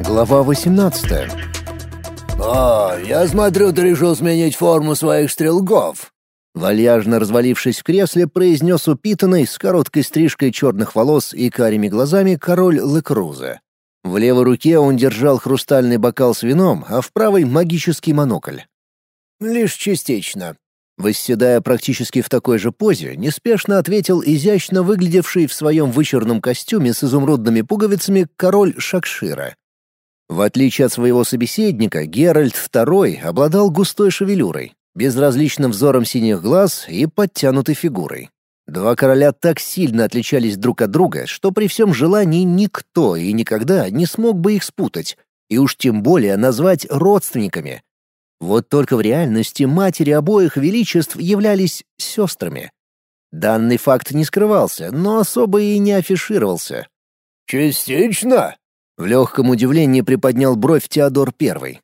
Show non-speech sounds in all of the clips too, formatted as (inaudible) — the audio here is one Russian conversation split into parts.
Глава 18 «О, я смотрю, ты решил сменить форму своих стрелков!» Вальяжно развалившись в кресле, произнес упитанный с короткой стрижкой черных волос и карими глазами король Лекруза. В левой руке он держал хрустальный бокал с вином, а в правой — магический монокль. «Лишь частично», Восседая практически в такой же позе, неспешно ответил изящно выглядевший в своем вычурном костюме с изумрудными пуговицами король Шакшира. В отличие от своего собеседника, Геральт II обладал густой шевелюрой, безразличным взором синих глаз и подтянутой фигурой. Два короля так сильно отличались друг от друга, что при всем желании никто и никогда не смог бы их спутать, и уж тем более назвать родственниками, вот только в реальности матери обоих величеств являлись сестрами. Данный факт не скрывался, но особо и не афишировался. «Частично?» — в легком удивлении приподнял бровь Теодор Первый.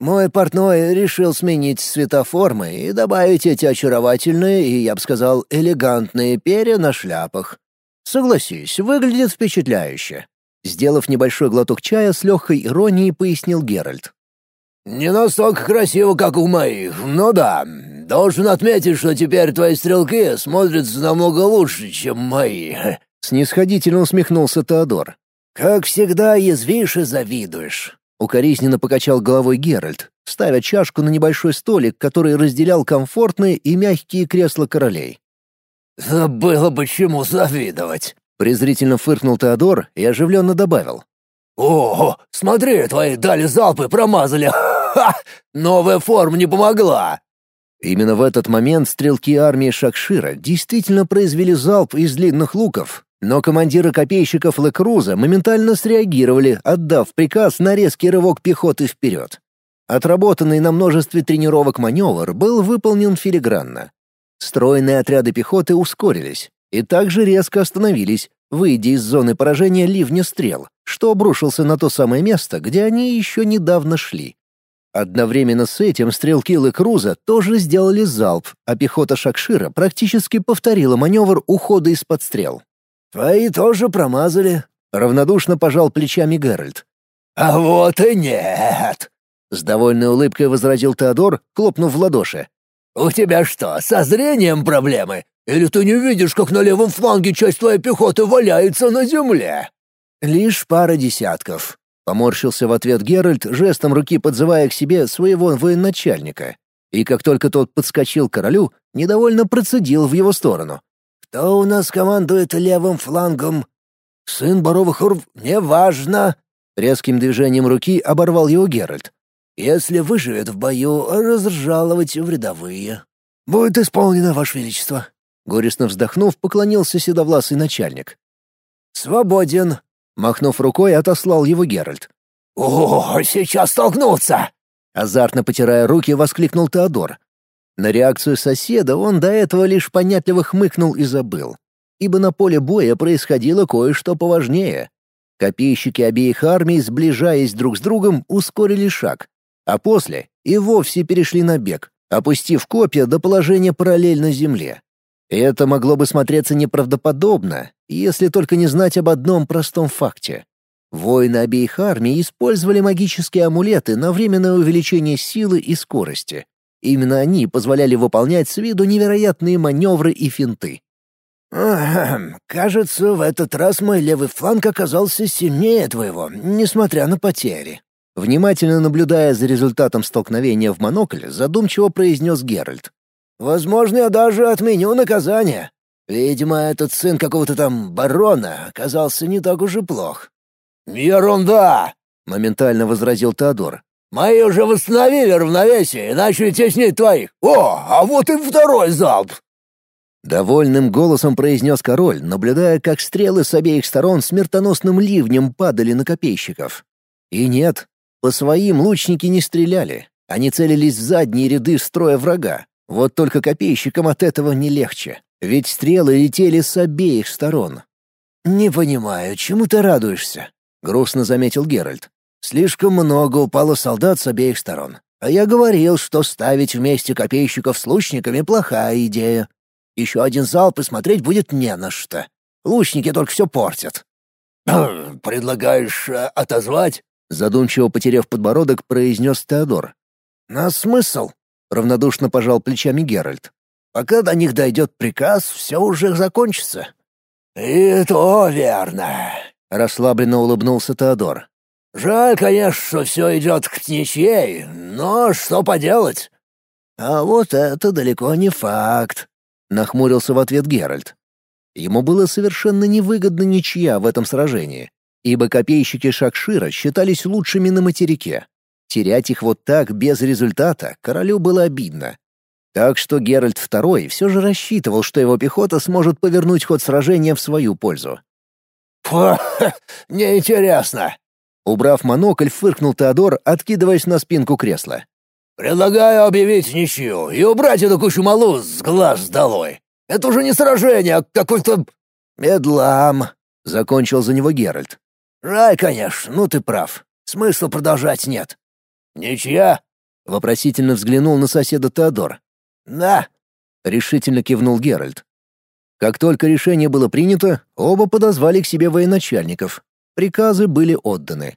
«Мой портной решил сменить светоформы и добавить эти очаровательные и, я бы сказал, элегантные перья на шляпах. Согласись, выглядит впечатляюще». Сделав небольшой глоток чая, с легкой иронией пояснил Геральт. «Не настолько красиво, как у моих, но да. Должен отметить, что теперь твои стрелки смотрятся намного лучше, чем мои». Снисходительно усмехнулся Теодор. «Как всегда, язвишь и завидуешь». Укоризненно покачал головой Геральт, ставя чашку на небольшой столик, который разделял комфортные и мягкие кресла королей. «Да было бы чему завидовать!» Презрительно фыркнул Теодор и оживленно добавил. «О, смотри, твои дали залпы, промазали! (laughs) Ха! Новая форма не помогла!» Именно в этот момент стрелки армии Шакшира действительно произвели залп из длинных луков, но командиры копейщиков Лекруза моментально среагировали, отдав приказ на резкий рывок пехоты вперед. Отработанный на множестве тренировок маневр был выполнен филигранно. Стройные отряды пехоты ускорились и также резко остановились, выйдя из зоны поражения ливня стрел, что обрушился на то самое место, где они еще недавно шли. Одновременно с этим стрелки Лекруза тоже сделали залп, а пехота Шакшира практически повторила маневр ухода из-под стрел. «Твои тоже промазали», — равнодушно пожал плечами Геральт. «А вот и нет!» — с довольной улыбкой возразил Теодор, хлопнув в ладоши. «У тебя что, со зрением проблемы? Или ты не видишь, как на левом фланге часть твоей пехоты валяется на земле?» «Лишь пара десятков», — поморщился в ответ Геральт, жестом руки подзывая к себе своего военачальника. И как только тот подскочил к королю, недовольно процедил в его сторону. «Кто у нас командует левым флангом?» «Сын Боровых Урв, неважно!» Резким движением руки оборвал его Геральт. «Если выживет в бою, разжаловать в рядовые». «Будет исполнено, Ваше Величество». Горестно вздохнув, поклонился седовласый начальник. «Свободен», Махнув рукой, отослал его Геральт. «О, сейчас столкнутся!» Азартно потирая руки, воскликнул Теодор. На реакцию соседа он до этого лишь понятливо хмыкнул и забыл. Ибо на поле боя происходило кое-что поважнее. Копейщики обеих армий, сближаясь друг с другом, ускорили шаг, а после и вовсе перешли на бег, опустив копья до положения параллельно земле. Это могло бы смотреться неправдоподобно, если только не знать об одном простом факте. Воины обеих армий использовали магические амулеты на временное увеличение силы и скорости. Именно они позволяли выполнять с виду невероятные маневры и финты. «Кажется, в этот раз мой левый фланг оказался сильнее твоего, несмотря на потери». Внимательно наблюдая за результатом столкновения в монокль, задумчиво произнес Геральт. Возможно, я даже отменю наказание. Видимо, этот сын какого-то там барона оказался не так уж и плох». «Ерунда!» — моментально возразил Теодор. «Мои уже восстановили равновесие и начали теснить твоих. О, а вот и второй залп!» Довольным голосом произнес король, наблюдая, как стрелы с обеих сторон смертоносным ливнем падали на копейщиков. И нет, по своим лучники не стреляли. Они целились в задние ряды строя врага, вот только копейщикам от этого не легче, ведь стрелы летели с обеих сторон. «Не понимаю, чему ты радуешься?» — грустно заметил Геральт. «Слишком много упало солдат с обеих сторон. А я говорил, что ставить вместе копейщиков с лучниками — плохая идея. Еще один залп и смотреть будет не на что. Лучники только все портят». «Предлагаешь э, отозвать?» Задумчиво потеряв подбородок, произнес Теодор. «На смысл?» — равнодушно пожал плечами Геральт. «Пока до них дойдет приказ, все уже закончится». «И то верно», — расслабленно улыбнулся Теодор. «Жаль, конечно, что все идет к ничьей, но что поделать?» «А вот это далеко не факт», — нахмурился в ответ Геральт. Ему было совершенно невыгодно ничья в этом сражении, ибо копейщики Шакшира считались лучшими на материке. Терять их вот так, без результата, королю было обидно. Так что Геральт II все же рассчитывал, что его пехота сможет повернуть ход сражения в свою пользу. «Фу, (laughs) неинтересно!» Убрав монокль, фыркнул Теодор, откидываясь на спинку кресла. «Предлагаю объявить ничью и убрать эту кучу малу с глаз долой. Это уже не сражение, а какой-то...» «Медлам», — закончил за него Геральт. «Жаль, конечно, ну ты прав. Смысла продолжать нет». «Ничья?» — вопросительно взглянул на соседа Теодор. «Да», — решительно кивнул Геральт. Как только решение было принято, оба подозвали к себе военачальников. Приказы были отданы.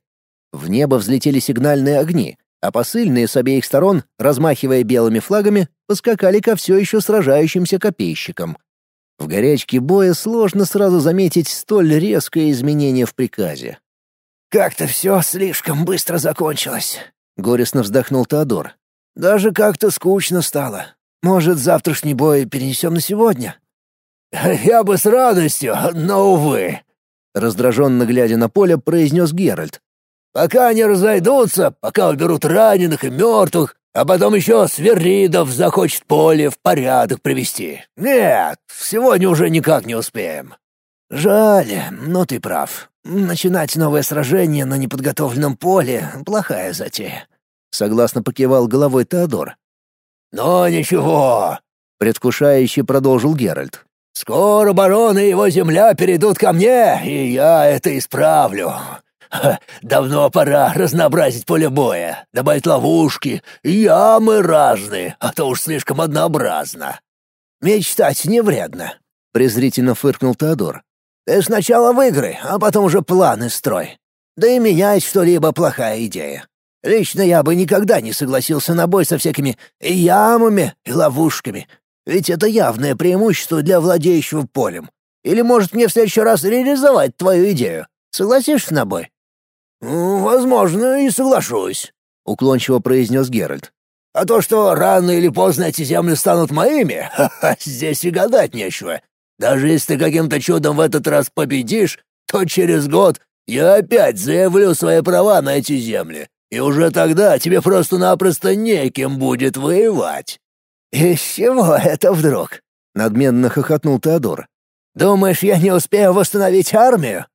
В небо взлетели сигнальные огни, а посыльные с обеих сторон, размахивая белыми флагами, поскакали ко все еще сражающимся копейщикам. В горячке боя сложно сразу заметить столь резкое изменение в приказе. «Как-то все слишком быстро закончилось», — горестно вздохнул Теодор. «Даже как-то скучно стало. Может, завтрашний бой перенесем на сегодня?» «Я бы с радостью, но, увы», — раздраженно глядя на поле, произнес Геральт. Пока они разойдутся, пока уберут раненых и мертвых, а потом еще Сверидов захочет поле в порядок привести. Нет, сегодня уже никак не успеем». «Жаль, но ты прав. Начинать новое сражение на неподготовленном поле — плохая затея», — согласно покивал головой Теодор. «Но ничего», — предвкушающе продолжил Геральт. «Скоро барон и его земля перейдут ко мне, и я это исправлю. Давно пора разнообразить поле боя, добавить ловушки, ямы разные, а то уж слишком однообразно. Мечтать не вредно, презрительно фыркнул Теодор. Ты сначала выиграй, а потом уже планы строй. Да и менять что-либо плохая идея. Лично я бы никогда не согласился на бой со всякими ямами и ловушками, ведь это явное преимущество для владеющего полем. Или, может, мне в следующий раз реализовать твою идею? Согласишься на бой? «Возможно, и соглашусь», — уклончиво произнес Геральт. «А то, что рано или поздно эти земли станут моими, (laughs) здесь и гадать нечего. Даже если ты каким-то чудом в этот раз победишь, то через год я опять заявлю свои права на эти земли, и уже тогда тебе просто-напросто некем будет воевать». «Из чего это вдруг?» — надменно хохотнул Теодор. «Думаешь, я не успею восстановить армию?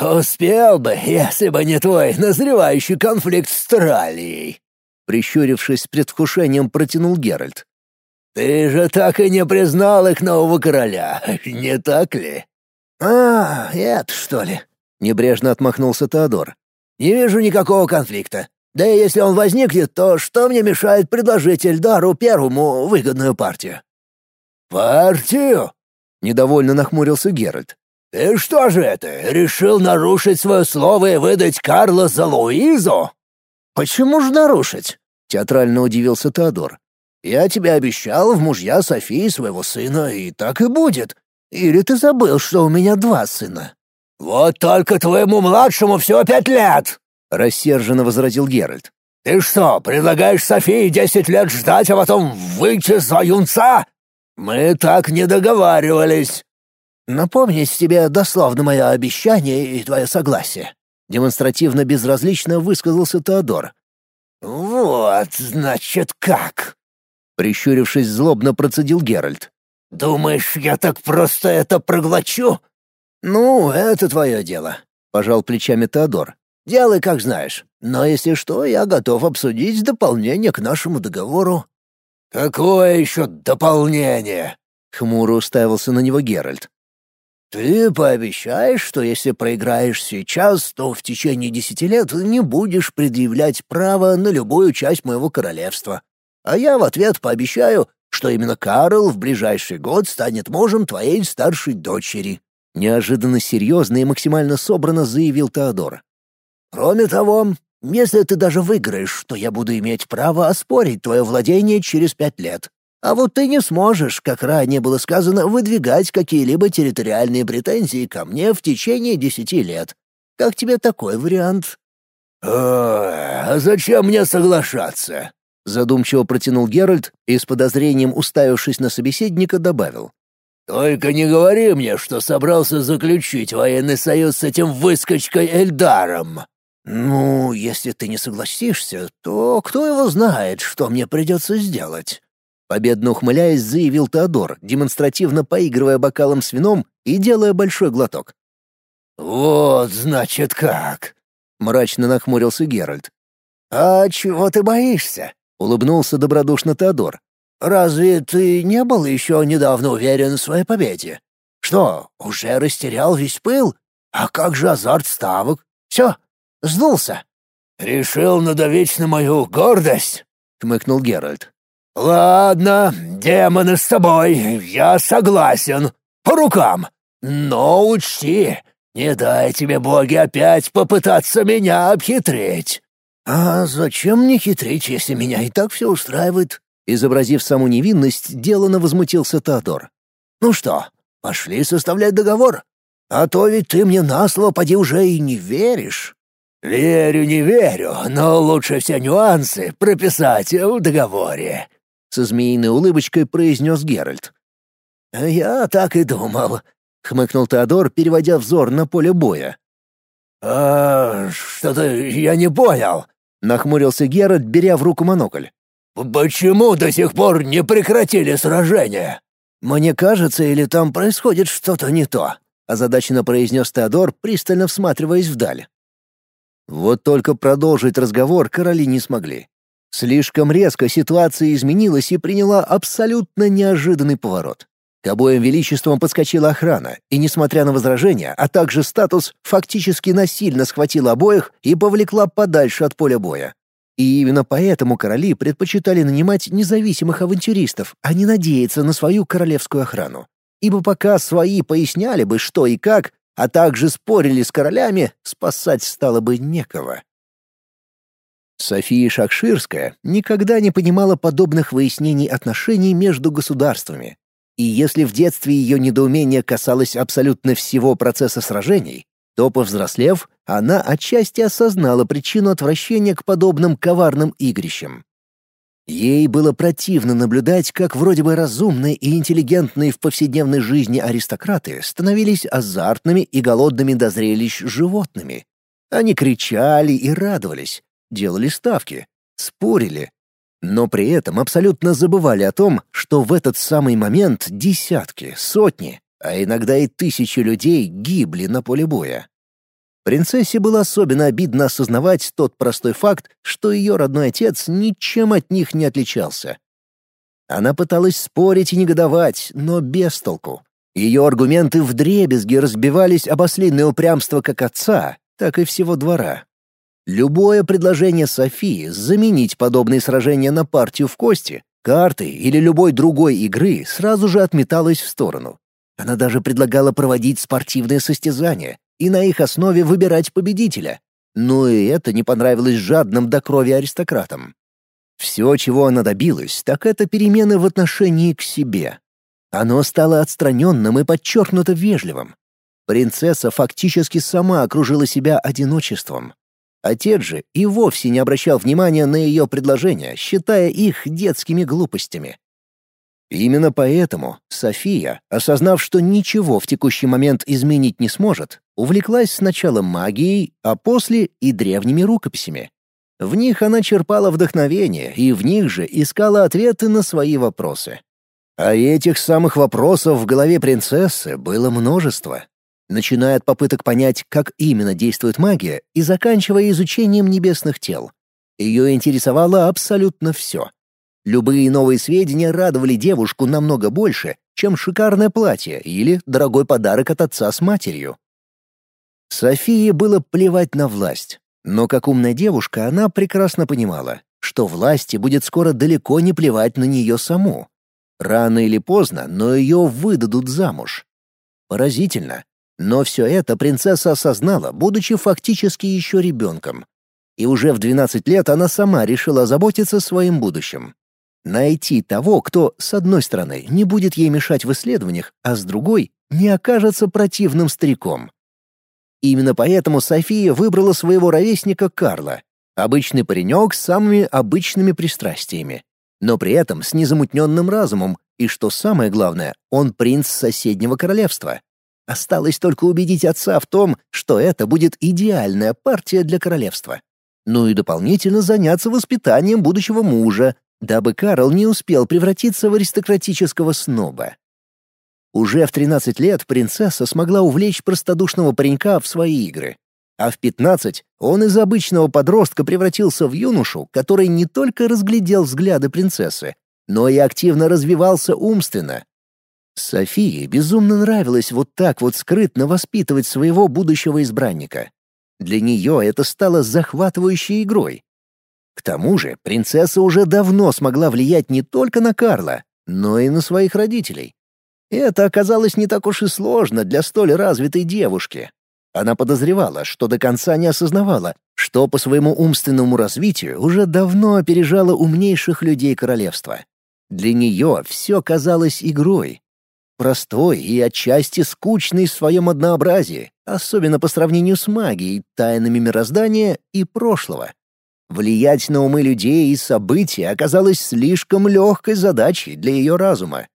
«Успел бы, если бы не твой назревающий конфликт с Тралией!» Прищурившись с предвкушением, протянул Геральт. «Ты же так и не признал их нового короля, не так ли?» «А, это что ли?» — небрежно отмахнулся Теодор. «Не вижу никакого конфликта. Да и если он возникнет, то что мне мешает предложить Эльдару Первому выгодную партию?» «Партию?» — недовольно нахмурился Геральт. «Ты что же это, решил нарушить свое слово и выдать Карла за Луизу?» «Почему же нарушить?» — театрально удивился Теодор. «Я тебе обещал в мужья Софии своего сына, и так и будет. Или ты забыл, что у меня два сына?» «Вот только твоему младшему всего пять лет!» — рассерженно возразил Геральт. «Ты что, предлагаешь Софии десять лет ждать, а потом выйти за юнца? Мы так не договаривались!» «Напомнить тебе дословно мое обещание и твое согласие», — демонстративно безразлично высказался Теодор. «Вот, значит, как?» — прищурившись злобно процедил Геральт. «Думаешь, я так просто это проглочу?» «Ну, это твое дело», — пожал плечами Теодор. «Делай, как знаешь. Но если что, я готов обсудить дополнение к нашему договору». «Какое еще дополнение?» — хмуро уставился на него Геральт. «Ты пообещаешь, что если проиграешь сейчас, то в течение десяти лет не будешь предъявлять право на любую часть моего королевства. А я в ответ пообещаю, что именно Карл в ближайший год станет мужем твоей старшей дочери. — неожиданно серьезно и максимально собрано заявил Теодор. «Кроме того, если ты даже выиграешь, то я буду иметь право оспорить твое владение через пять лет. А вот ты не сможешь, как ранее было сказано, выдвигать какие-либо территориальные претензии ко мне в течение десяти лет. Как тебе такой вариант?» «А зачем мне соглашаться?» Задумчиво протянул Геральт и с подозрением уставившись на собеседника добавил. «Только не говори мне, что собрался заключить военный союз с этим выскочкой Эльдаром!» «Ну, если ты не согласишься, то кто его знает, что мне придется сделать?» Победно ухмыляясь, заявил Теодор, демонстративно поигрывая бокалом с вином и делая большой глоток. «Вот, значит, как!» — мрачно нахмурился Геральт. «А чего ты боишься?» — улыбнулся добродушно Теодор. «Разве ты не был еще недавно уверен в своей победе? Что, уже растерял весь пыл? А как же азарт ставок? Все, сдулся». «Решил надавить на мою гордость?» — хмыкнул Геральт. «Ладно, демоны с тобой, я согласен. По рукам. Но учти, не дай тебе боги опять попытаться меня обхитрить». «А зачем мне хитрить, если меня и так все устраивает?» Изобразив саму невинность, делано возмутился Теодор. «Ну что, пошли составлять договор? А то ведь ты мне на слово поди уже и не веришь». «Верю, не верю, но лучше все нюансы прописать в договоре», — со змеиной улыбочкой произнес Геральт. «Я так и думал», — хмыкнул Теодор, переводя взор на поле боя. «А, что-то я не понял», — нахмурился Геральт, беря в руку монокль. «Почему до сих пор не прекратили сражение?» «Мне кажется, или там происходит что-то не то», — озадаченно произнес Теодор, пристально всматриваясь вдаль. Вот только продолжить разговор короли не смогли. Слишком резко ситуация изменилась и приняла абсолютно неожиданный поворот. К обоим величествам подскочила охрана, и, несмотря на возражения, а также статус, фактически насильно схватила обоих и повлекла подальше от поля боя. И именно поэтому короли предпочитали нанимать независимых авантюристов, а не надеяться на свою королевскую охрану. Ибо пока свои поясняли бы, что и как, а также спорили с королями, спасать стало бы некого. София Шакширская никогда не понимала подобных выяснений отношений между государствами. И если в детстве ее недоумение касалось абсолютно всего процесса сражений, то, повзрослев, она отчасти осознала причину отвращения к подобным коварным игрищам. Ей было противно наблюдать, как вроде бы разумные и интеллигентные в повседневной жизни аристократы становились азартными и голодными до зрелищ животными. Они кричали и радовались, делали ставки, спорили, но при этом абсолютно забывали о том, что в этот самый момент десятки, сотни, а иногда и тысячи людей гибли на поле боя. Принцессе было особенно обидно осознавать тот простой факт, что ее родной отец ничем от них не отличался. Она пыталась спорить и негодовать, но без толку. Ее аргументы вдребезги разбивались об ослиное упрямство как отца, так и всего двора. Любое предложение Софии заменить подобные сражения на партию в кости, карты или любой другой игры сразу же отметалось в сторону. Она даже предлагала проводить спортивные состязания, и на их основе выбирать победителя. Но и это не понравилось жадным до крови аристократам. Все, чего она добилась, так это перемены в отношении к себе. Оно стало отстраненным и подчеркнуто вежливым. Принцесса фактически сама окружила себя одиночеством. Отец же и вовсе не обращал внимания на ее предложения, считая их детскими глупостями. Именно поэтому София, осознав, что ничего в текущий момент изменить не сможет, увлеклась сначала магией, а после и древними рукописями. В них она черпала вдохновение и в них же искала ответы на свои вопросы. А этих самых вопросов в голове принцессы было множество, начиная от попыток понять, как именно действует магия, и заканчивая изучением небесных тел. Ее интересовало абсолютно все — Любые новые сведения радовали девушку намного больше, чем шикарное платье или дорогой подарок от отца с матерью. Софии было плевать на власть, но как умная девушка она прекрасно понимала, что власти будет скоро далеко не плевать на нее саму. Рано или поздно, но ее выдадут замуж. Поразительно, Но все это принцесса осознала, будучи фактически еще ребенком. И уже в 12 лет она сама решила заботиться своим будущим. Найти того, кто, с одной стороны, не будет ей мешать в исследованиях, а с другой — не окажется противным стариком. Именно поэтому София выбрала своего ровесника Карла, обычный паренек с самыми обычными пристрастиями, но при этом с незамутненным разумом, и, что самое главное, он принц соседнего королевства. Осталось только убедить отца в том, что это будет идеальная партия для королевства. Ну и дополнительно заняться воспитанием будущего мужа, дабы Карл не успел превратиться в аристократического сноба. Уже в 13 лет принцесса смогла увлечь простодушного паренька в свои игры. А в 15 он из обычного подростка превратился в юношу, который не только разглядел взгляды принцессы, но и активно развивался умственно. Софии безумно нравилось вот так вот скрытно воспитывать своего будущего избранника. Для нее это стало захватывающей игрой. К тому же принцесса уже давно смогла влиять не только на Карла, но и на своих родителей. Это оказалось не так уж и сложно для столь развитой девушки. Она подозревала, что до конца не осознавала, что по своему умственному развитию уже давно опережала умнейших людей королевства. Для нее все казалось игрой. Простой и отчасти скучной в своем однообразии, особенно по сравнению с магией, тайнами мироздания и прошлого. Влиять на умы людей и события оказалось слишком легкой задачей для ее разума.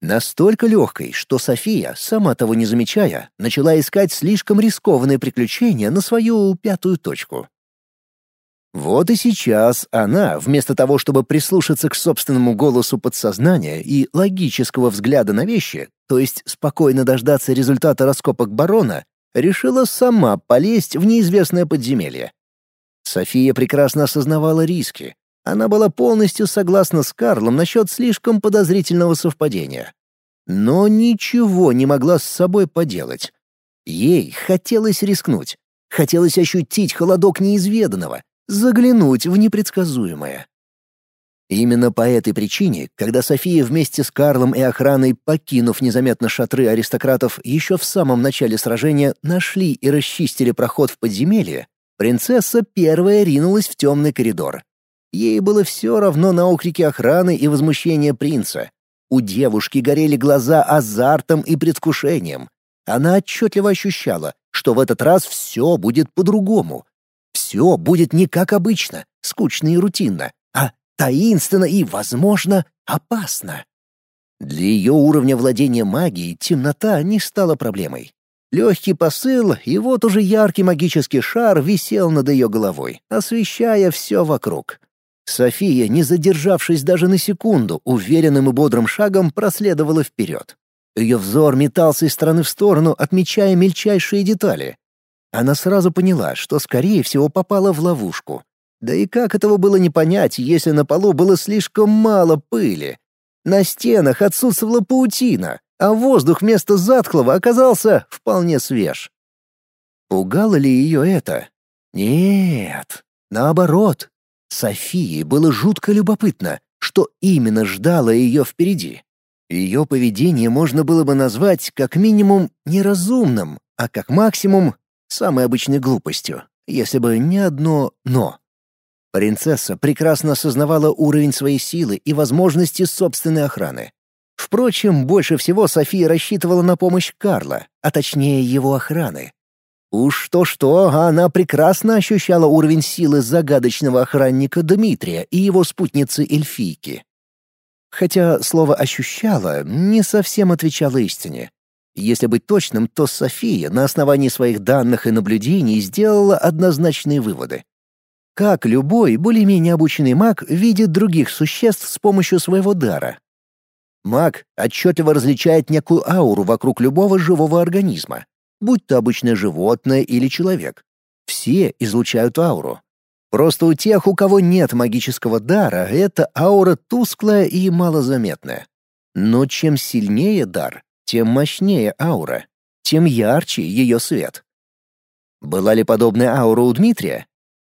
Настолько легкой, что София, сама того не замечая, начала искать слишком рискованные приключения на свою пятую точку. Вот и сейчас она, вместо того, чтобы прислушаться к собственному голосу подсознания и логического взгляда на вещи, то есть спокойно дождаться результата раскопок барона, решила сама полезть в неизвестное подземелье. София прекрасно осознавала риски. Она была полностью согласна с Карлом насчет слишком подозрительного совпадения. Но ничего не могла с собой поделать. Ей хотелось рискнуть. Хотелось ощутить холодок неизведанного, заглянуть в непредсказуемое. Именно по этой причине, когда София вместе с Карлом и охраной, покинув незаметно шатры аристократов, еще в самом начале сражения нашли и расчистили проход в подземелье, Принцесса первая ринулась в темный коридор. Ей было все равно на окрики охраны и возмущение принца. У девушки горели глаза азартом и предвкушением. Она отчетливо ощущала, что в этот раз все будет по-другому. Все будет не как обычно, скучно и рутинно, а таинственно и, возможно, опасно. Для ее уровня владения магией темнота не стала проблемой. Легкий посыл, и вот уже яркий магический шар висел над ее головой, освещая все вокруг. София, не задержавшись даже на секунду, уверенным и бодрым шагом проследовала вперед. Ее взор метался из стороны в сторону, отмечая мельчайшие детали. Она сразу поняла, что, скорее всего, попала в ловушку. Да и как этого было не понять, если на полу было слишком мало пыли? На стенах отсутствовала паутина, а воздух вместо затхлого оказался вполне свеж. Пугало ли ее это? Нет, наоборот. Софии было жутко любопытно, что именно ждало ее впереди. Ее поведение можно было бы назвать как минимум неразумным, а как максимум самой обычной глупостью, если бы не одно «но». Принцесса прекрасно осознавала уровень своей силы и возможности собственной охраны. Впрочем, больше всего София рассчитывала на помощь Карла, а точнее его охраны. Уж то-что, она прекрасно ощущала уровень силы загадочного охранника Дмитрия и его спутницы Эльфийки. Хотя слово «ощущала» не совсем отвечало истине. Если быть точным, то София на основании своих данных и наблюдений сделала однозначные выводы. Как любой более-менее обученный маг видит других существ с помощью своего дара, Маг отчетливо различает некую ауру вокруг любого живого организма, будь то обычное животное или человек. Все излучают ауру. Просто у тех, у кого нет магического дара, эта аура тусклая и малозаметная. Но чем сильнее дар, тем мощнее аура, тем ярче ее свет. Была ли подобная аура у Дмитрия?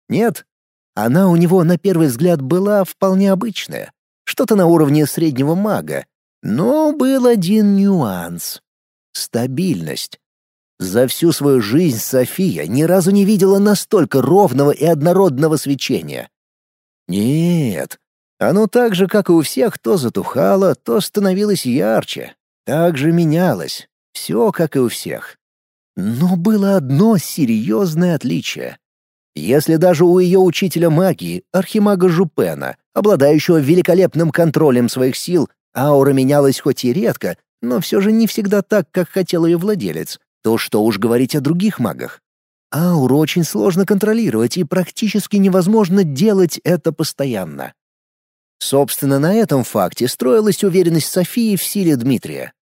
Нет. Она у него на первый взгляд была вполне обычная. Что-то на уровне среднего мага, но был один нюанс — стабильность. За всю свою жизнь София ни разу не видела настолько ровного и однородного свечения. Нет, оно так же, как и у всех, то затухало, то становилось ярче. Так же менялось. Все, как и у всех. Но было одно серьезное отличие. Если даже у ее учителя магии, архимага Жупена, обладающего великолепным контролем своих сил, аура менялась хоть и редко, но все же не всегда так, как хотел ее владелец, то что уж говорить о других магах. Ауру очень сложно контролировать и практически невозможно делать это постоянно. Собственно, на этом факте строилась уверенность Софии в силе Дмитрия.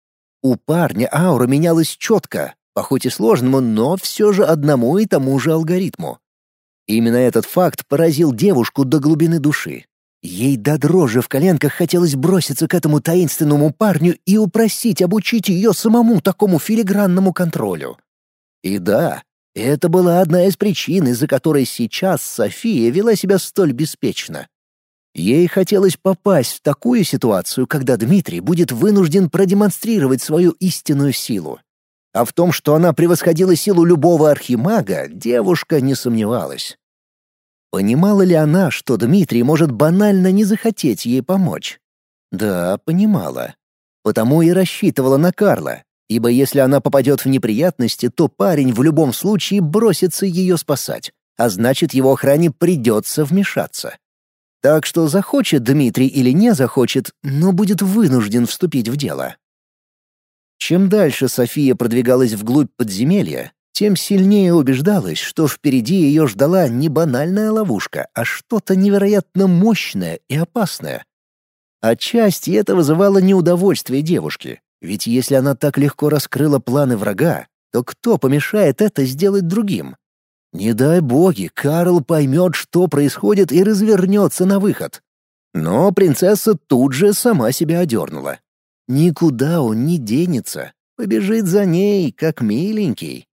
У парня аура менялась четко, по хоть и сложному, но все же одному и тому же алгоритму. Именно этот факт поразил девушку до глубины души. Ей до дрожи в коленках хотелось броситься к этому таинственному парню и упросить обучить ее самому такому филигранному контролю. И да, это была одна из причин, из-за которой сейчас София вела себя столь беспечно. Ей хотелось попасть в такую ситуацию, когда Дмитрий будет вынужден продемонстрировать свою истинную силу. А в том, что она превосходила силу любого архимага, девушка не сомневалась. Понимала ли она, что Дмитрий может банально не захотеть ей помочь? Да, понимала. Потому и рассчитывала на Карла, ибо если она попадет в неприятности, то парень в любом случае бросится ее спасать, а значит, его охране придется вмешаться. Так что захочет Дмитрий или не захочет, но будет вынужден вступить в дело. Чем дальше София продвигалась вглубь подземелья, тем сильнее убеждалась, что впереди ее ждала не банальная ловушка, а что-то невероятно мощное и опасное. Отчасти это вызывало неудовольствие девушки, ведь если она так легко раскрыла планы врага, то кто помешает это сделать другим? Не дай боги, Карл поймет, что происходит и развернется на выход. Но принцесса тут же сама себя одернула. Никуда он не денется, побежит за ней, как миленький.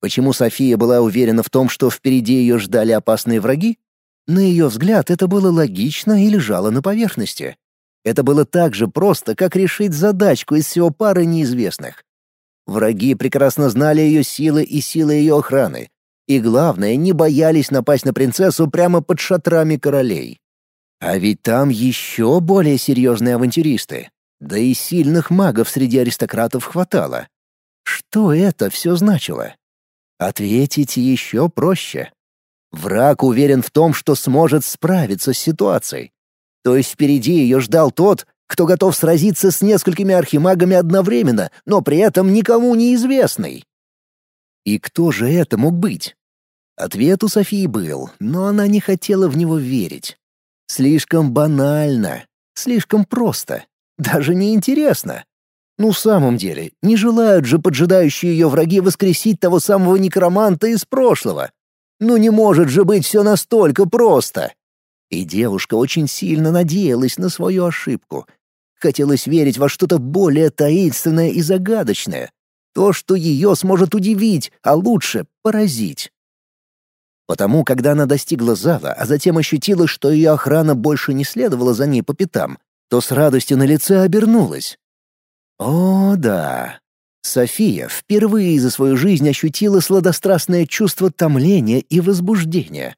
Почему София была уверена в том, что впереди ее ждали опасные враги? На ее взгляд, это было логично и лежало на поверхности. Это было так же просто, как решить задачку из всего пары неизвестных. Враги прекрасно знали ее силы и силы ее охраны. И главное, не боялись напасть на принцессу прямо под шатрами королей. А ведь там еще более серьезные авантюристы. Да и сильных магов среди аристократов хватало. Что это все значило? Ответить еще проще. Враг уверен в том, что сможет справиться с ситуацией. То есть впереди ее ждал тот, кто готов сразиться с несколькими архимагами одновременно, но при этом никому неизвестный. И кто же это мог быть? Ответ у Софии был, но она не хотела в него верить. Слишком банально, слишком просто, даже неинтересно. Ну, в самом деле, не желают же поджидающие ее враги воскресить того самого некроманта из прошлого. Ну не может же быть все настолько просто. И девушка очень сильно надеялась на свою ошибку. Хотелось верить во что-то более таинственное и загадочное. То, что ее сможет удивить, а лучше поразить. Потому, когда она достигла зала, а затем ощутила, что ее охрана больше не следовала за ней по пятам, то с радостью на лице обернулась. О, да. София впервые за свою жизнь ощутила сладострастное чувство томления и возбуждения.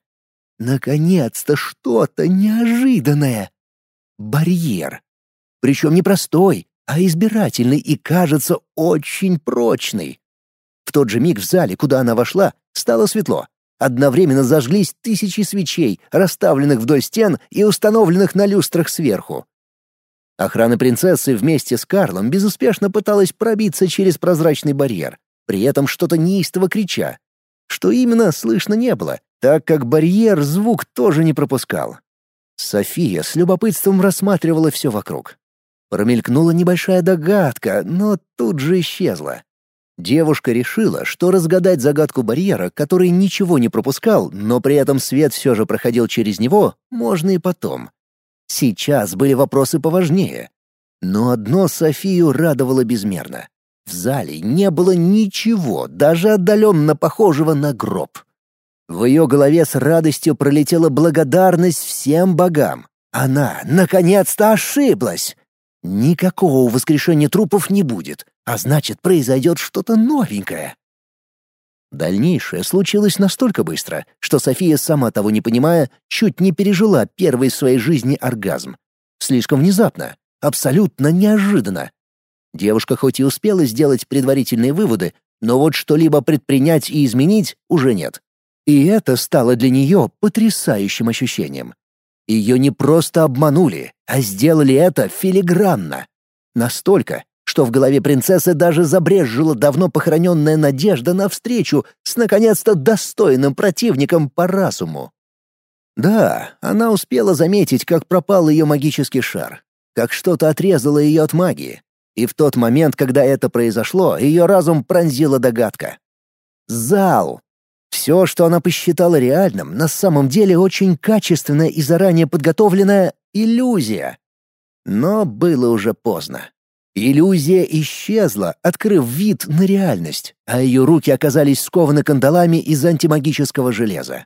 Наконец-то что-то неожиданное. Барьер. Причем не простой, а избирательный и, кажется, очень прочный. В тот же миг в зале, куда она вошла, стало светло. Одновременно зажглись тысячи свечей, расставленных вдоль стен и установленных на люстрах сверху. Охрана принцессы вместе с Карлом безуспешно пыталась пробиться через прозрачный барьер, при этом что-то неистово крича. Что именно, слышно не было, так как барьер звук тоже не пропускал. София с любопытством рассматривала все вокруг. Промелькнула небольшая догадка, но тут же исчезла. Девушка решила, что разгадать загадку барьера, который ничего не пропускал, но при этом свет все же проходил через него, можно и потом. Сейчас были вопросы поважнее. Но одно Софию радовало безмерно. В зале не было ничего, даже отдаленно похожего на гроб. В ее голове с радостью пролетела благодарность всем богам. Она, наконец-то, ошиблась. Никакого воскрешения трупов не будет, а значит, произойдет что-то новенькое. Дальнейшее случилось настолько быстро, что София, сама того не понимая, чуть не пережила первый в своей жизни оргазм. Слишком внезапно, абсолютно неожиданно. Девушка хоть и успела сделать предварительные выводы, но вот что-либо предпринять и изменить уже нет. И это стало для нее потрясающим ощущением. Ее не просто обманули, а сделали это филигранно. Настолько, что в голове принцессы даже забрежжила давно похороненная надежда на встречу с наконец-то достойным противником по разуму. Да, она успела заметить, как пропал ее магический шар, как что-то отрезало ее от магии. И в тот момент, когда это произошло, ее разум пронзила догадка. Зал. Все, что она посчитала реальным, на самом деле очень качественная и заранее подготовленная иллюзия. Но было уже поздно. Иллюзия исчезла, открыв вид на реальность, а ее руки оказались скованы кандалами из антимагического железа.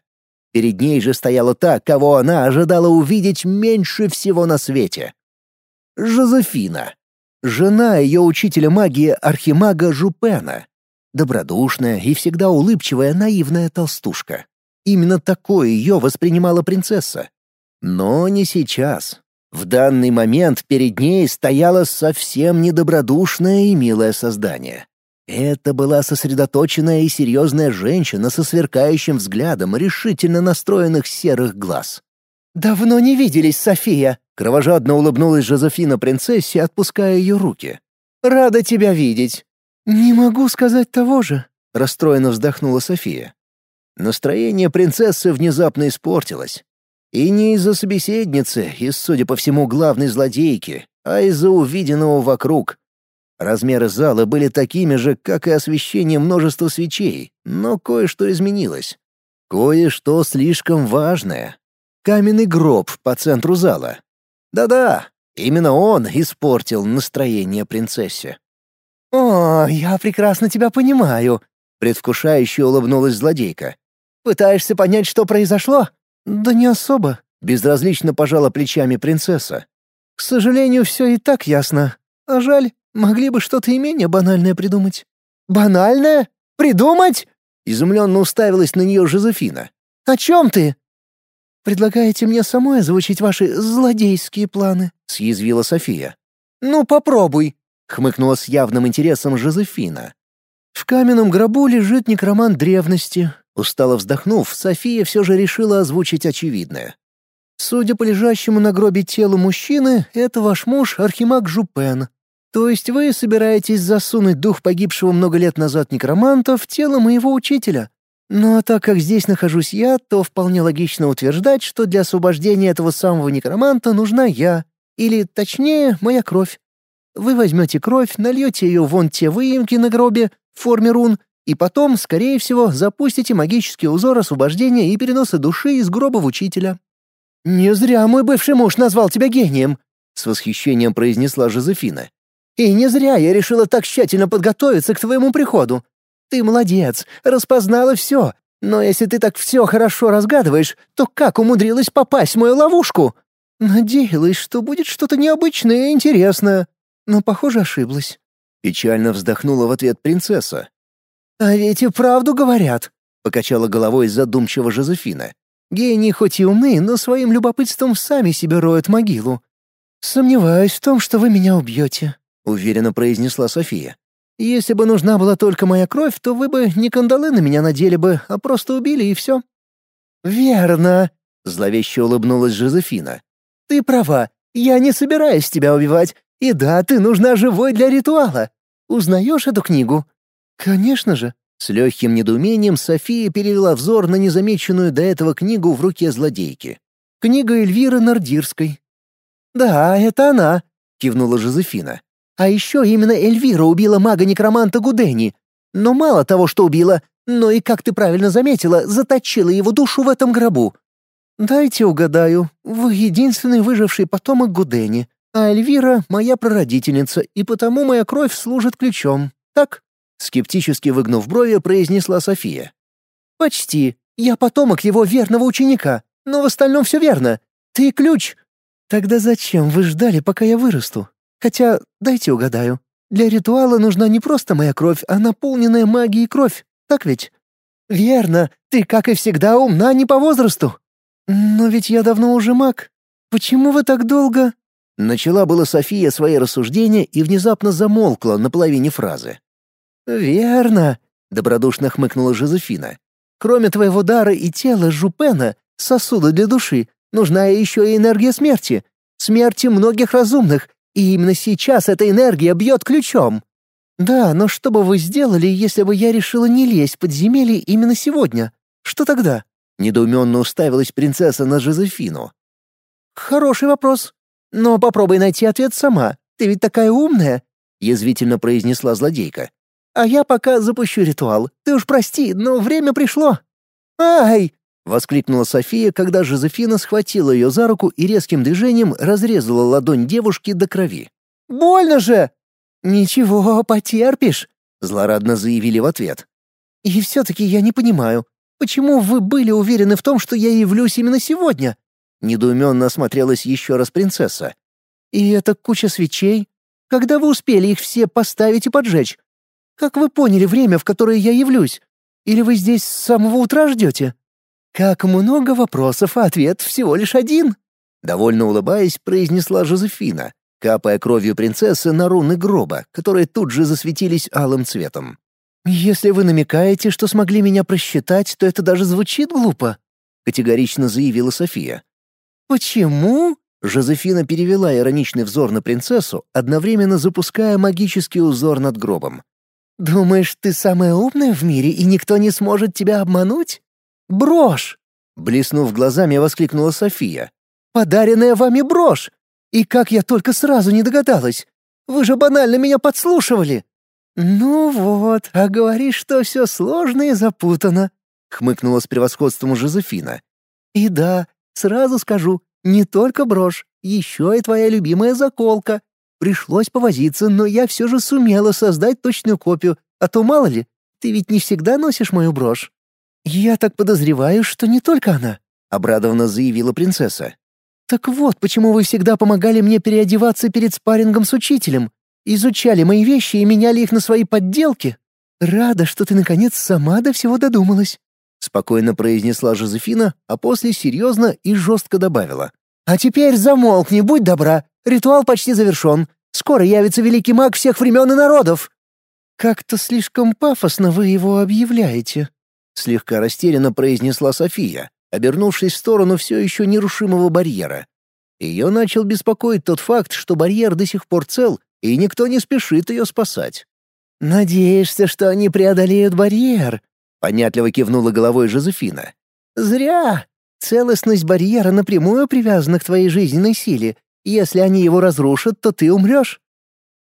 Перед ней же стояла та, кого она ожидала увидеть меньше всего на свете. Жозефина. Жена ее учителя магии архимага Жупена. Добродушная и всегда улыбчивая наивная толстушка. Именно такое ее воспринимала принцесса. Но не сейчас. В данный момент перед ней стояло совсем недобродушное и милое создание. Это была сосредоточенная и серьезная женщина со сверкающим взглядом решительно настроенных серых глаз. «Давно не виделись, София!» — кровожадно улыбнулась Жозефина принцессе, отпуская ее руки. «Рада тебя видеть!» «Не могу сказать того же», — расстроенно вздохнула София. Настроение принцессы внезапно испортилось. И не из-за собеседницы, из, судя по всему, главной злодейки, а из-за увиденного вокруг. Размеры зала были такими же, как и освещение множества свечей, но кое-что изменилось. Кое-что слишком важное. Каменный гроб по центру зала. Да-да, именно он испортил настроение принцессе. «О, я прекрасно тебя понимаю», — предвкушающе улыбнулась злодейка. «Пытаешься понять, что произошло? «Да не особо», — безразлично пожала плечами принцесса. «К сожалению, все и так ясно. А жаль, могли бы что-то и менее банальное придумать». «Банальное? Придумать?» — изумленно уставилась на нее Жозефина. «О чем ты?» «Предлагаете мне самой озвучить ваши злодейские планы?» — съязвила София. «Ну, попробуй», — хмыкнула с явным интересом Жозефина. «В каменном гробу лежит некромант древности, Устало вздохнув, София все же решила озвучить очевидное. «Судя по лежащему на гробе телу мужчины, это ваш муж Архимаг Жупен. То есть вы собираетесь засунуть дух погибшего много лет назад некроманта в тело моего учителя? Ну а так как здесь нахожусь я, то вполне логично утверждать, что для освобождения этого самого некроманта нужна я, или, точнее, моя кровь. Вы возьмете кровь, нальете ее вон те выемки на гробе в форме рун и потом, скорее всего, запустите магический узор освобождения и переноса души из гроба в учителя». «Не зря мой бывший муж назвал тебя гением», — с восхищением произнесла Жозефина. «И не зря я решила так тщательно подготовиться к твоему приходу. Ты молодец, распознала все. Но если ты так все хорошо разгадываешь, то как умудрилась попасть в мою ловушку? Надеялась, что будет что-то необычное и интересное, но, похоже, ошиблась». Печально вздохнула в ответ принцесса. «А ведь и правду говорят», — покачала головой задумчиво Жозефина. «Гении хоть и умны, но своим любопытством сами себе роют могилу». «Сомневаюсь в том, что вы меня убьете», — уверенно произнесла София. «Если бы нужна была только моя кровь, то вы бы не кандалы на меня надели бы, а просто убили и все». «Верно», — зловеще улыбнулась Жозефина. «Ты права, я не собираюсь тебя убивать. И да, ты нужна живой для ритуала. Узнаешь эту книгу?» «Конечно же!» С легким недоумением София перевела взор на незамеченную до этого книгу в руке злодейки. Книга Эльвиры Нордирской. «Да, это она», — кивнула Жозефина. «А еще именно Эльвира убила мага-некроманта Гудени. Но мало того, что убила, но и, как ты правильно заметила, заточила его душу в этом гробу. Дайте угадаю, вы единственный выживший потомок Гудени, а Эльвира — моя прародительница, и потому моя кровь служит ключом. Так?» Скептически выгнув брови, произнесла София. «Почти. Я потомок его верного ученика, но в остальном все верно. Ты ключ». «Тогда зачем вы ждали, пока я вырасту? Хотя, дайте угадаю. Для ритуала нужна не просто моя кровь, а наполненная магией кровь. Так ведь?» «Верно, ты, как и всегда, умна не по возрасту. Но ведь я давно уже маг. Почему вы так долго...» Начала была София свои рассуждения и внезапно замолкла на половине фразы. «Верно», — добродушно хмыкнула Жозефина. «Кроме твоего дара и тела Жупена, сосуда для души, нужна еще и энергия смерти. Смерти многих разумных, и именно сейчас эта энергия бьет ключом. Да, но что бы вы сделали, если бы я решила не лезть в подземелье именно сегодня? Что тогда?» Недоуменно уставилась принцесса на Жозефину. «Хороший вопрос. Но попробуй найти ответ сама. Ты ведь такая умная», — язвительно произнесла злодейка. «А я пока запущу ритуал. Ты уж прости, но время пришло». «Ай!» — воскликнула София, когда Жозефина схватила ее за руку и резким движением разрезала ладонь девушки до крови. «Больно же!» «Ничего, потерпишь», — злорадно заявили в ответ. «И все-таки я не понимаю, почему вы были уверены в том, что я явлюсь именно сегодня?» Недоуменно осмотрелась еще раз принцесса. «И это куча свечей? Когда вы успели их все поставить и поджечь? Как вы поняли время, в которое я явлюсь? Или вы здесь с самого утра ждете?» «Как много вопросов, а ответ всего лишь один!» Довольно улыбаясь, произнесла Жозефина, капая кровью принцессы на руны гроба, которые тут же засветились алым цветом. «Если вы намекаете, что смогли меня просчитать, то это даже звучит глупо», — категорично заявила София. «Почему?» — Жозефина перевела ироничный взор на принцессу, одновременно запуская магический узор над гробом. «Думаешь, ты самая умная в мире, и никто не сможет тебя обмануть? Брошь!» Блеснув глазами, воскликнула София. «Подаренная вами брошь! И как я только сразу не догадалась! Вы же банально меня подслушивали!» «Ну вот, а говоришь, что все сложно и запутано», — хмыкнула с превосходством Жозефина. «И да, сразу скажу, не только брошь, еще и твоя любимая заколка. Пришлось повозиться, но я все же сумела создать точную копию, а то мало ли, ты ведь не всегда носишь мою брошь». «Я так подозреваю, что не только она», — обрадованно заявила принцесса. «Так вот, почему вы всегда помогали мне переодеваться перед спаррингом с учителем, изучали мои вещи и меняли их на свои подделки. Рада, что ты, наконец, сама до всего додумалась», — спокойно произнесла Жозефина, а после серьезно и жестко добавила. «А теперь замолкни, будь добра, ритуал почти завершен. Скоро явится великий маг всех времен и народов». «Как-то слишком пафосно вы его объявляете», — слегка растерянно произнесла София обернувшись в сторону все еще нерушимого барьера. Ее начал беспокоить тот факт, что барьер до сих пор цел, и никто не спешит ее спасать. «Надеешься, что они преодолеют барьер?» — понятливо кивнула головой Жозефина. «Зря. Целостность барьера напрямую привязана к твоей жизненной силе. Если они его разрушат, то ты умрешь.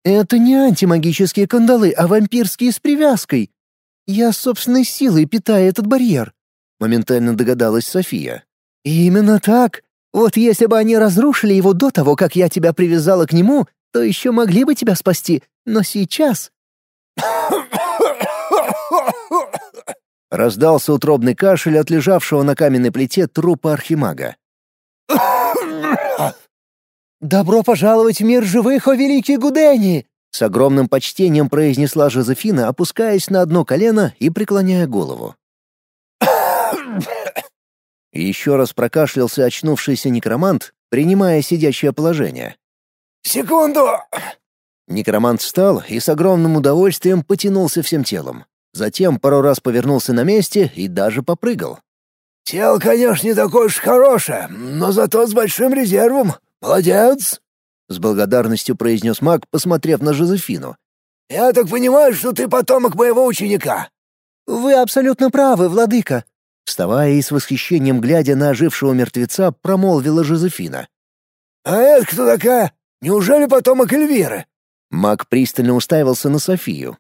Это не антимагические кандалы, а вампирские с привязкой. Я собственной силой питаю этот барьер. Моментально догадалась София. «Именно так. Вот если бы они разрушили его до того, как я тебя привязала к нему, то еще могли бы тебя спасти, но сейчас...» Раздался утробный кашель от лежавшего на каменной плите трупа архимага. «Добро пожаловать в мир живых, о великий Гудени!» С огромным почтением произнесла Жозефина, опускаясь на одно колено и преклоняя голову. Еще раз прокашлялся очнувшийся некромант, принимая сидячее положение. «Секунду!» Некромант встал и с огромным удовольствием потянулся всем телом. Затем пару раз повернулся на месте и даже попрыгал. «Тело, конечно, не такое уж хорошее, но зато с большим резервом. Молодец!» С благодарностью произнес маг, посмотрев на Жозефину. «Я так понимаю, что ты потомок моего ученика?» «Вы абсолютно правы, владыка», Вставая и с восхищением глядя на ожившего мертвеца, промолвила Жозефина. «А это кто такая? Неужели потомок Эльвиры?» Маг пристально уставился на Софию.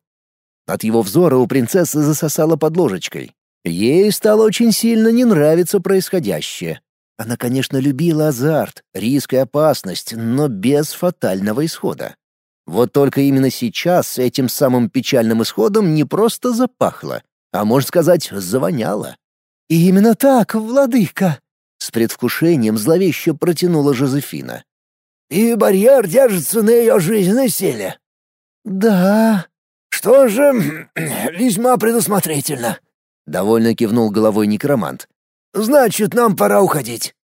От его взора у принцессы засосало под ложечкой. Ей стало очень сильно не нравиться происходящее. Она, конечно, любила азарт, риск и опасность, но без фатального исхода. Вот только именно сейчас этим самым печальным исходом не просто запахло, а, можно сказать, завоняло. «Именно так, владыка!» — с предвкушением зловеще протянула Жозефина. «И барьер держится на ее жизненной силе?» «Да...» «Что же, (clears throat) весьма предусмотрительно», — Довольно кивнул головой некромант. «Значит, нам пора уходить».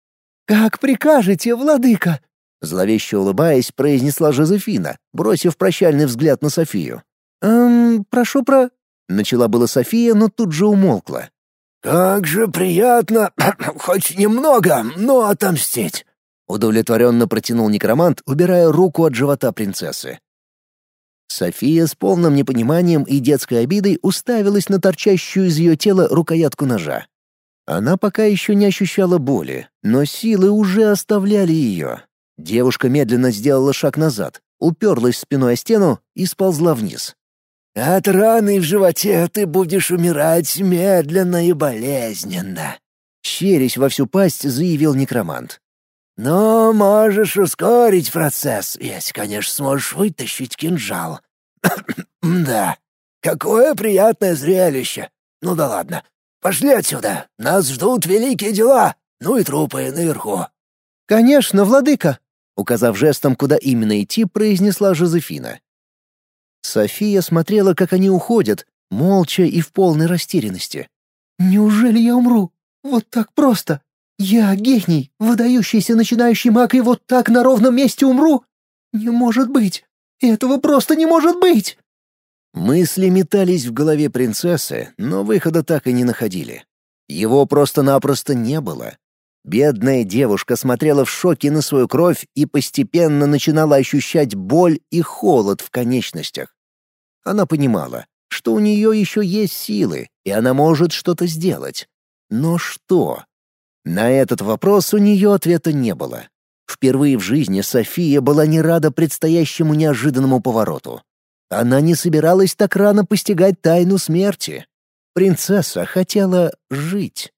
«Как прикажете, владыка!» Зловеще улыбаясь, произнесла Жозефина, бросив прощальный взгляд на Софию. «Эм, прошу про...» Начала была София, но тут же умолкла. «Как же приятно, (clears throat) хоть немного, но отомстить!» Удовлетворенно протянул некромант, убирая руку от живота принцессы. София с полным непониманием и детской обидой уставилась на торчащую из ее тела рукоятку ножа. Она пока еще не ощущала боли, но силы уже оставляли ее. Девушка медленно сделала шаг назад, уперлась спиной о стену и сползла вниз. «От раны в животе ты будешь умирать медленно и болезненно», — щерясь во всю пасть, заявил некромант. «Но можешь ускорить процесс, если, конечно, сможешь вытащить кинжал. (coughs) да, какое приятное зрелище. Ну да ладно, пошли отсюда, нас ждут великие дела, ну и трупы наверху». «Конечно, владыка!» Указав жестом, куда именно идти, произнесла Жозефина. София смотрела, как они уходят, молча и в полной растерянности. «Неужели я умру? Вот так просто? Я гений, выдающийся начинающий маг, и вот так на ровном месте умру? Не может быть! Этого просто не может быть!» Мысли метались в голове принцессы, но выхода так и не находили. Его просто-напросто не было. Бедная девушка смотрела в шоке на свою кровь и постепенно начинала ощущать боль и холод в конечностях. Она понимала, что у нее еще есть силы, и она может что-то сделать. Но что? На этот вопрос у нее ответа не было. Впервые в жизни София была не рада предстоящему неожиданному повороту. Она не собиралась так рано постигать тайну смерти. Принцесса хотела жить.